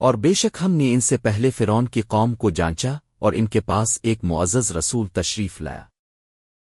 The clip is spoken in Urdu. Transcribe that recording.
اور بے شک ہم نے ان سے پہلے فرعون کی قوم کو جانچا اور ان کے پاس ایک معزز رسول تشریف لایا۔